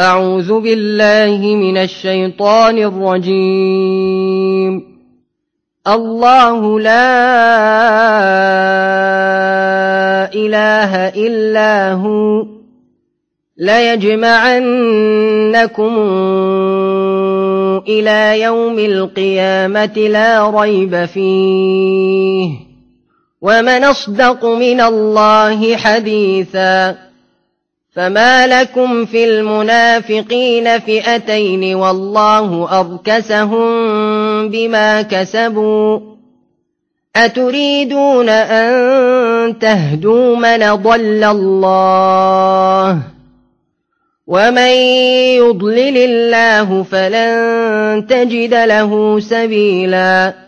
أعوذ بالله من الشيطان الرجيم. الله لا إله إلا هو. ليجمعنكم إلى يوم القيامة لا ريب فيه. ومن أصدق من الله حديثاً. فما لكم في المنافقين فئتين والله أركسهم بما كسبوا أتريدون أن تهدوا من ضل الله ومن يضلل الله فلن تجد له سبيلاً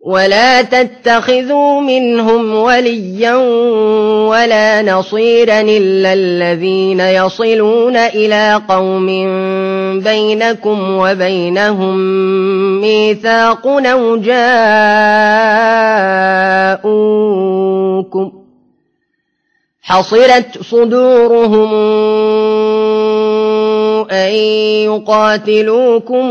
ولا تتخذوا منهم وليا ولا نصيرا إلا الذين يصلون إلى قوم بينكم وبينهم ميثاق أو جاءوكم حصرت صدورهم أن يقاتلوكم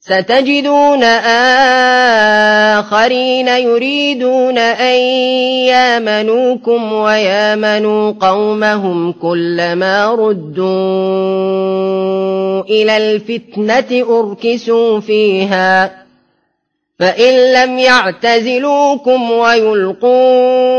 ستجدون آخرين يريدون أن يامنوكم ويامنوا قومهم كلما ردوا إلى الفتنة أركسوا فيها فإن لم يعتزلوكم ويلقوا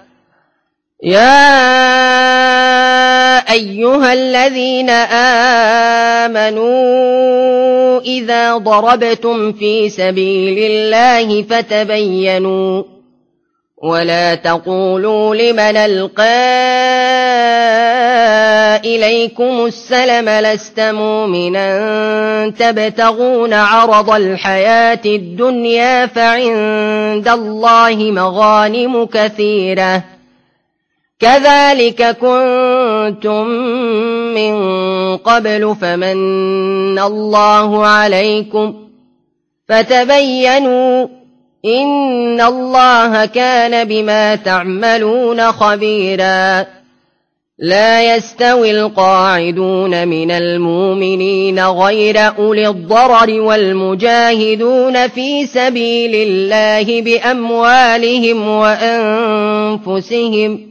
يا أيها الذين آمنوا إذا ضربتم في سبيل الله فتبينوا ولا تقولوا لمن القى إليكم السلم لست مؤمنا تبتغون عرض الحياة الدنيا فعند الله مغانم كثيرة كذلك كنتم من قبل فمن الله عليكم فتبينوا إن الله كان بما تعملون خبيراً لا يستوي القاعدون من المؤمنين غير أولي الضرر والمجاهدون في سبيل الله بأموالهم وأنفسهم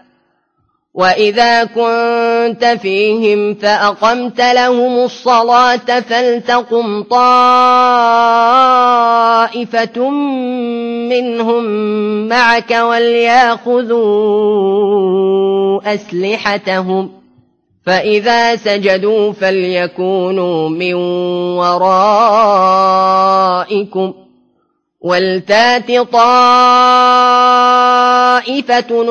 وإذا كنت فيهم فأقمت لهم الصلاة فلتقم طائفة منهم معك ولياخذوا أسلحتهم فإذا سجدوا فليكونوا من ورائكم ولتات طائفة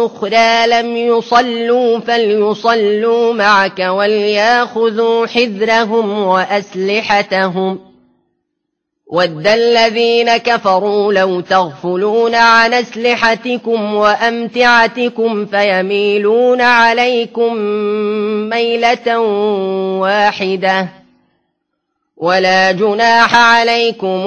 أخرى لم يصلوا فليصلوا معك وليأخذوا حذرهم وأسلحتهم. ود الذين كفروا لو تغفلون عن أسلحتكم وأمتعتكم فيميلون عليكم ميلة واحدة. ولا جناح عليكم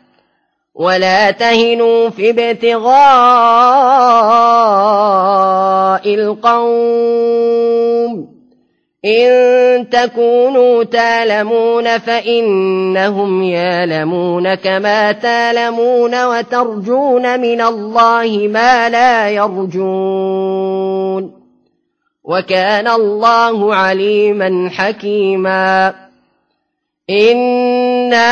ولا تهنوا في ابتغاء القوم إن تكونوا تالمون فإنهم يالمون كما تالمون وترجون من الله ما لا يرجون وكان الله عليما حكيما إنا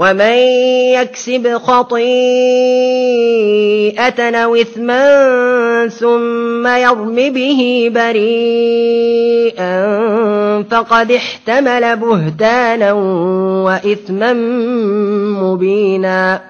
ومن يكسب خطيئة أو إثما ثم يرم به بريئا فقد احتمل بهتانا وإثما مبينا.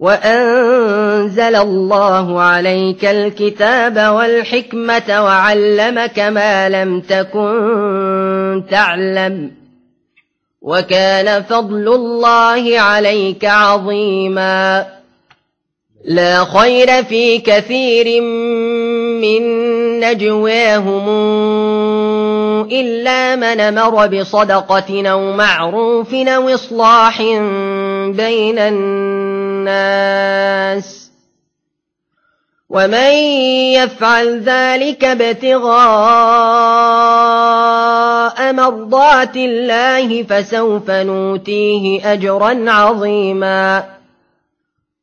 وأنزل الله عليك الكتاب والحكمة وعلمك ما لم تكن تعلم وكان فضل الله عليك عظيما لا خير في كثير من نجواهم إلا من أمر بصدقة أو معروف أو إصلاح بين الناس ومن يفعل ذلك ابتغاء مرضات الله فسوف نوتيه أجرا عظيما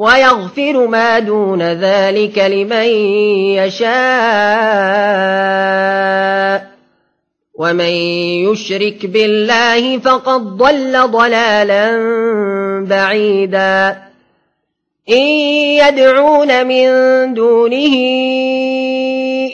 ويغفر ما دون ذلك لمن يشاء. ومن يشرك بالله فقد ضل ضلالا بعيدا. إن يدعون من دونه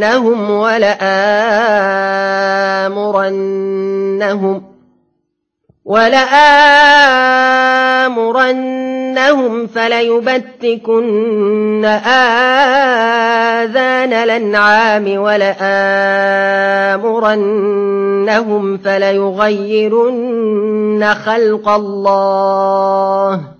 ولأمنينهم ولآمرنهم ولآمرنهم فليبتكن آذان الأنعام ولآمرنهم فليغيرن خلق الله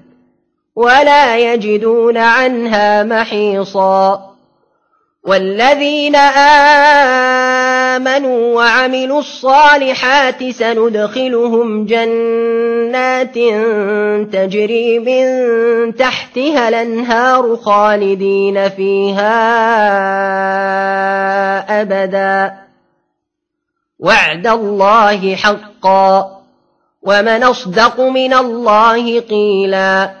ولا يجدون عنها محيصا. والذين آمنوا وعملوا الصالحات سندخلهم جنات تجري من تحتها الأنهار خالدين فيها أبدا. وعد الله حقا. ومن أصدق من الله قيلاً.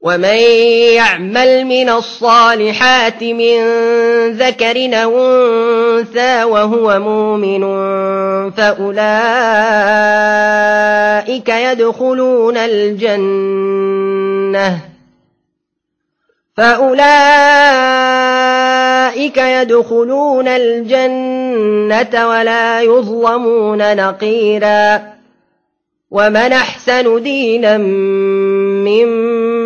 ومن يعمل من الصالحات من ذكر أنثى وهو مؤمن فأولئك يدخلون الجنة فأولئك يدخلون الجنة ولا يظلمون نقيرا ومن أحسن دينا ممن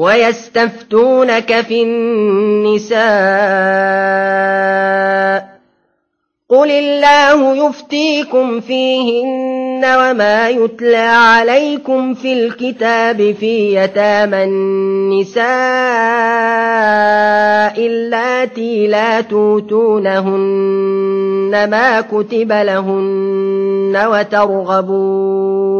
ويستفتونك في النساء قل الله يفتيكم فيهن وما يتلى عليكم في الكتاب في يتامى النساء اللاتي لا توتونهن ما كتب لهن وترغبون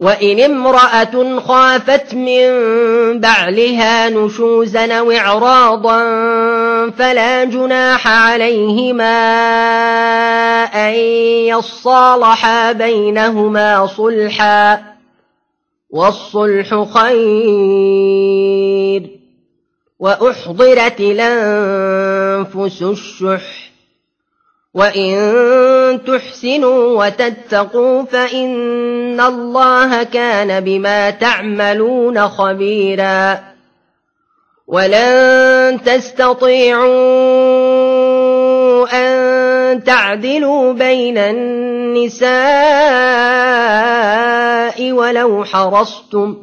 وإن امرأة خافت من بعلها نشوزا أو إعراضا فلا جناح عليهما أن يصالحا بينهما صلحا والصلح خير وأحضرت الأنفس الشح وإن تحسنوا وتتقوا فإن الله كان بما تعملون خبيرا ولن تستطيعوا أن تعدلوا بين النساء ولو حرصتم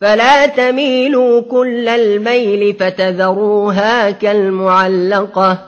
فلا تميلوا كل الميل فتذروها كالمعلقة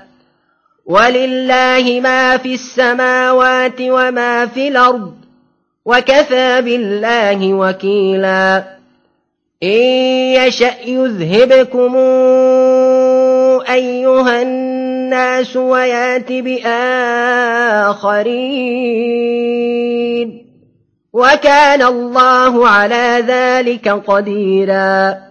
ولله ما في السماوات وما في الأرض وكفى بالله وكيلا. إن يشأ يذهبكم أيها الناس ويأت بآخرين. وكان الله على ذلك قديراً.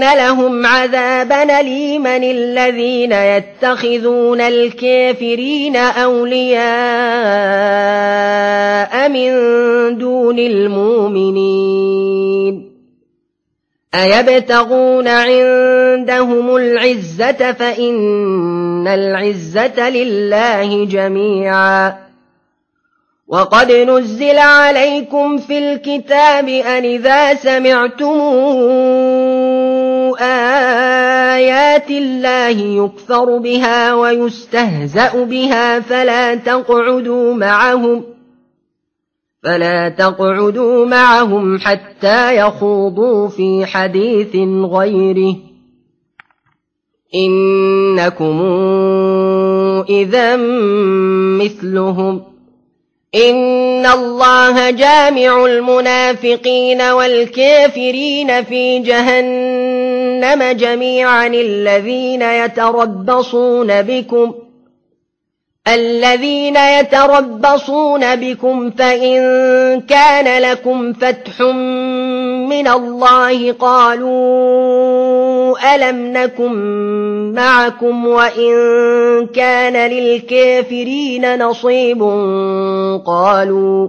لهم عذابا ليما الذين يتخذون الكافرين أولياء من دون المؤمنين أيبتغون عندهم العزة فإن العزة لله جميعاً وقد نزل عليكم في الكتاب أن إذا سمعتم آيات الله يكفر بها ويستهزأ بها فلا تقعدوا معهم فلا تقعدوا معهم حتى يخوضوا في حديث غيره. إنكم إذا مثلهم. إن الله جامع المنافقين والكافرين في جهنم. جميعا الذين يتربصون بكم الذين يتربصون بكم فإن كان لكم فتح من الله قالوا ألم نكن معكم وإن كان للكافرين نصيب قالوا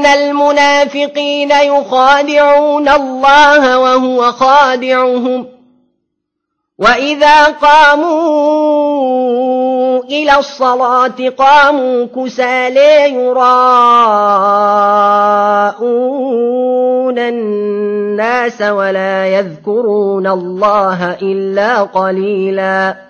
إن المنافقين يخادعون الله وهو خادعهم وإذا قاموا إلى الصلاة قاموا كسالي يراءون الناس ولا يذكرون الله إلا قليلاً